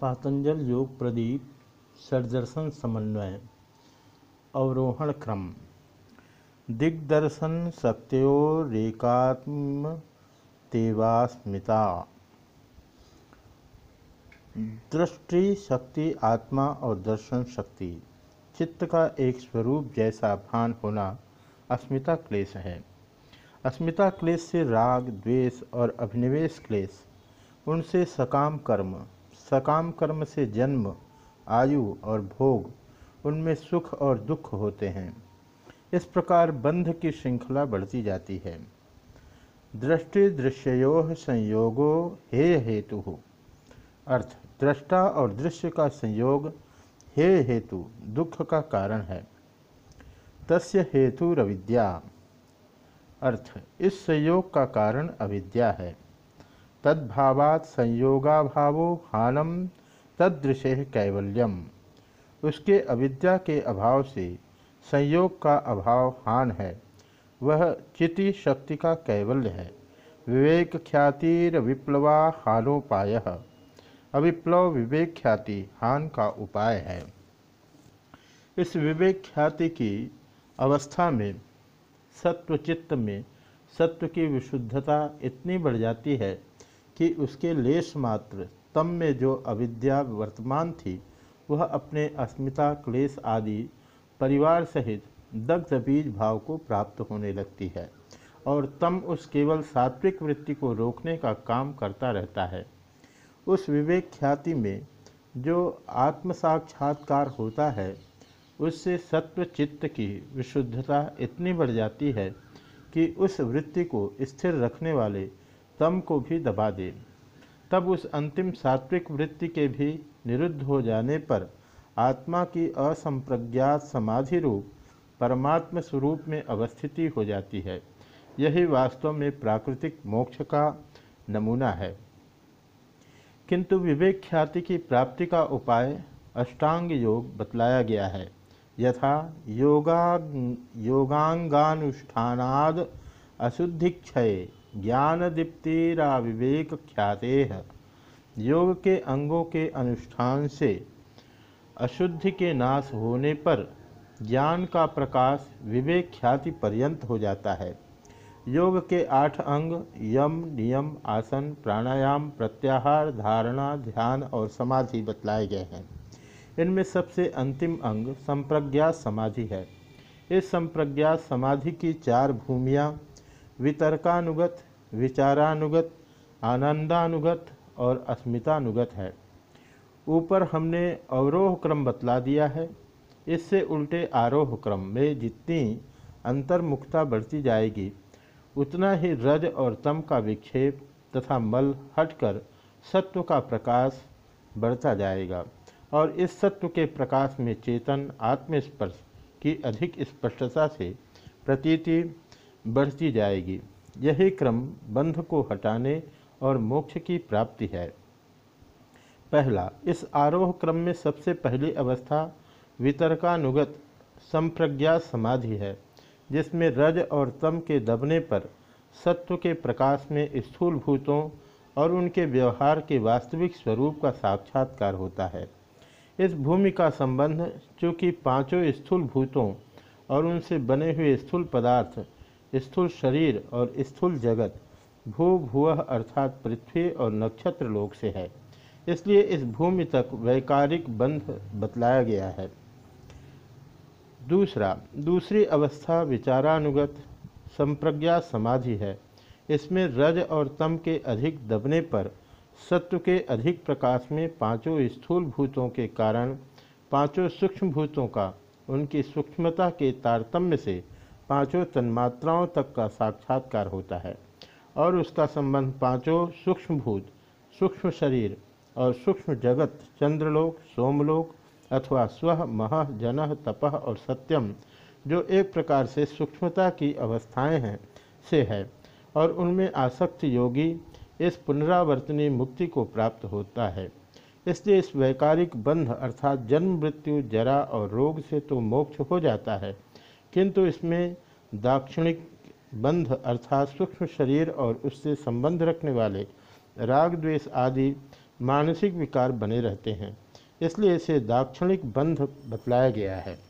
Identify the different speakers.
Speaker 1: पातंजल योग प्रदीप षडदर्शन समन्वय, अवरोहण क्रम। दिग्दर्शन शक्त्योरेकात्म तेवास्मिता। दृष्टि शक्ति आत्मा और दर्शन शक्ति। चित्त का एक स्वरूप जैसा भान होना अस्मिता क्लेश है। अस्मिता क्लेश से राग, द्वेष और अभिनिवेश क्लेश, उनसे सकाम कर्म सकाम कर्म से जन्म, आयु और भोग, उनमें सुख और दुख होते हैं। इस प्रकार बंध की श्रृंखला बढ़ती जाती है। दृष्टि दृश्यो संयोगो हे हेतु। हो अर्थ, दृष्टा और दृश्य का संयोग हे हेतु, दुख का कारण है। तस्य हेतु रविद्या। अर्थ, इस संयोग का कारण अविद्या है। तद्भावात संयोगाभावो हानम तदृशे कैवल्यम। उसके अविद्या के अभाव से संयोग का अभाव हान है। वह चिति शक्ति का कैवल्य है। विवेक ख्यातिर विप्लवा हानोपाय अविप्लव विवेक ख्याति हान का उपाय है। इस विवेक ख्याति की अवस्था में सत्व चित्त में, सत्व की विशुद्धता इतनी बढ़ जाती है कि उसके लेश मात्र, तम में जो अविद्या वर्तमान थी, वह अपने अस्मिता, क्लेश आदि, परिवार सहित दग्ध बीज भाव को प्राप्त होने लगती है और तम उस केवल सात्विक वृत्ति को रोकने का काम करता रहता है। उस विवेक ख्याति में जो आत्म साक्षात्कार होता है, उससे सत्व चित्त की विशुद्धता इतनी बढ़ जाती है कि उस वृत्ति को स्थिर रखने वाले तम को भी दबा दे। तब उस अंतिम सात्विक वृत्ति के भी निरुद्ध हो जाने पर आत्मा की असंप्रज्ञात समाधि रूप परमात्म स्वरूप में अवस्थिति हो जाती है। यही वास्तव में प्राकृतिक मोक्ष का नमूना है। किंतु विवेक ख्याति की प्राप्ति का उपाय अष्टांग योग बतलाया गया है। यथा योगा योगांगानुष्ठानाद अशुद्धिक्षय। ज्ञान दीप्तिरा विवेक ख्याते योग के अंगों के अनुष्ठान से अशुद्धि के नाश होने पर ज्ञान का प्रकाश विवेक ख्याति पर्यंत हो जाता है। योग के आठ अंग, यम, नियम, आसन, प्राणायाम, प्रत्याहार, धारणा, ध्यान और समाधि बतलाए गए हैं। इनमें सबसे अंतिम अंग संप्रज्ञा समाधि है। इस संप्रज्ञा समाधि की चार भूमियाँ वितर्कानुगत, विचारानुगत, आनंदानुगत और अस्मितानुगत है। ऊपर हमने अवरोह क्रम बतला दिया है। इससे उल्टे आरोह क्रम में जितनी अंतर्मुखता बढ़ती जाएगी, उतना ही रज और तम का विक्षेप तथा मल हटकर सत्व का प्रकाश बढ़ता जाएगा और इस सत्व के प्रकाश में चेतन आत्मस्पर्श की अधिक स्पष्टता से प्रतीति बढ़ती जाएगी। यही क्रम बंध को हटाने और मोक्ष की प्राप्ति है। पहला, इस आरोह क्रम में सबसे पहली अवस्था वितर्कानुगत संप्रज्ञा समाधि है, जिसमें रज और तम के दबने पर सत्व के प्रकाश में स्थूल भूतों और उनके व्यवहार के वास्तविक स्वरूप का साक्षात्कार होता है। इस भूमि का संबंध, चूँकि पाँचों स्थूल भूतों और उनसे बने हुए स्थूल पदार्थ स्थूल शरीर और स्थूल जगत भू भुवः अर्थात पृथ्वी और नक्षत्र लोक से है। इसलिए इस भूमि तक वैकारिक बंध बतलाया गया है। दूसरा, दूसरी अवस्था विचारानुगत संप्रज्ञा समाधि है। इसमें रज और तम के अधिक दबने पर सत्व के अधिक प्रकाश में पाँचों स्थूल भूतों के कारण, पाँचों सूक्ष्म भूतों का, उनकी सूक्ष्मता के तारतम्य से पाँचों तन्मात्राओं तक का साक्षात्कार होता है और उसका संबंध पाँचों सूक्ष्म भूत सूक्ष्म शरीर और सूक्ष्म जगत चंद्रलोक, सोमलोक अथवा स्व मह जन तपह और सत्यम, जो एक प्रकार से सूक्ष्मता की अवस्थाएँ हैं, से है और उनमें आसक्त योगी इस पुनरावर्तनी मुक्ति को प्राप्त होता है। इसलिए इस वैकारिक बंध अर्थात जन्म, मृत्यु, जरा और रोग से तो मोक्ष हो जाता है। किंतु इसमें दाक्षिणिक बंध अर्थात सूक्ष्म शरीर और उससे संबंध रखने वाले राग द्वेष आदि मानसिक विकार बने रहते हैं। इसलिए इसे दाक्षिणिक बंध बतलाया गया है।